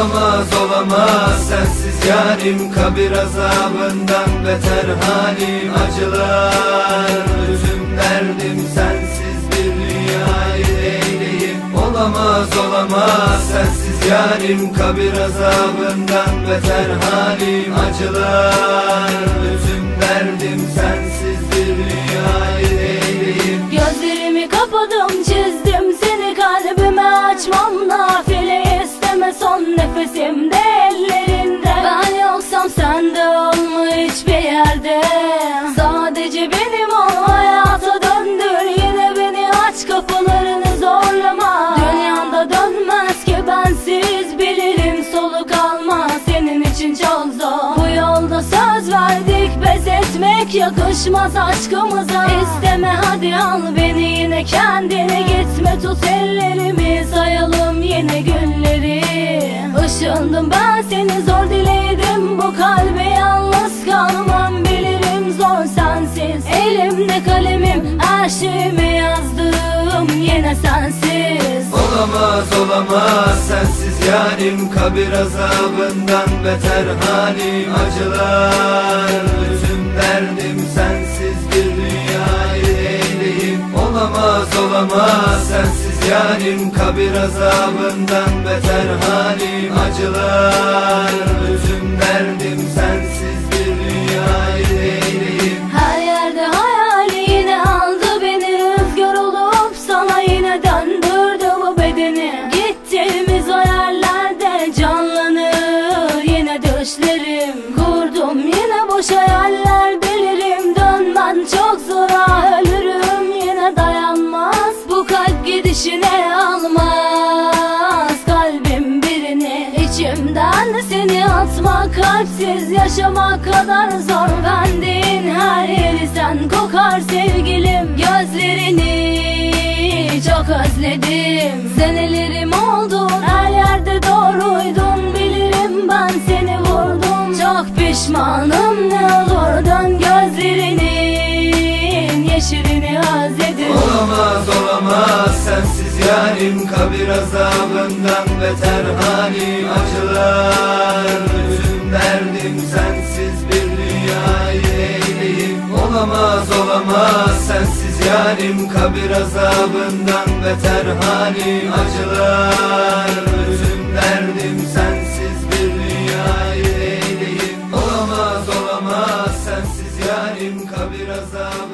Olamaz olamaz. Sensiz yarim Kabir azabından beter halim Acılar. Üzüm derdim sensiz bir dünyayı eyleyim Olamaz olamaz. Sensiz yarim Kabir azabından beter halim Acılar. Üzüm derdim nefesimde ellerinde Ben yoksam sen de olma hiçbir yerde. Sadece benim ol hayata döndür. Yine beni aç kapılarını zorlama. Dünyanda dönmez ki bensiz bilirim soluk almaz. Senin için çok zor. Bu yolda söz verdik pes etmek yakışmaz aşkımıza. İsteme hadi al beni yine kendine gitme. Tut ellerimi sayalım yine günleri Işındım ben seni zor diledim bu kalbe yalnız kalmam bilirim zor sensiz. Elimde kalemim her şeyimi yazdım yine sensiz. Olamaz olamaz sensiz yarim. Kabir azabından beter halim. Acılar Olamaz olamaz. Sensiz yarim Kabir azabından beter halim Acılar kalpsiz yaşamak kadar zor. Bendiğin her yeri sen kokar sevgilim. Gözlerini çok özledim. Senelerim oldu her yerde doğruydun. Bilirim ben seni vurdum. Çok pişmanım ne olur dön gözlerinin Yeşilini özledim. Olamaz olamaz. Sensiz yarim Kabir azabından beter halim Acılar Olamaz olamaz. Sensiz yarim Kabir azabından beter halim. Acılar üzüm derdim sensiz bir dünyayı eyleyim Olamaz olamaz. Sensiz yarim Kabir azabından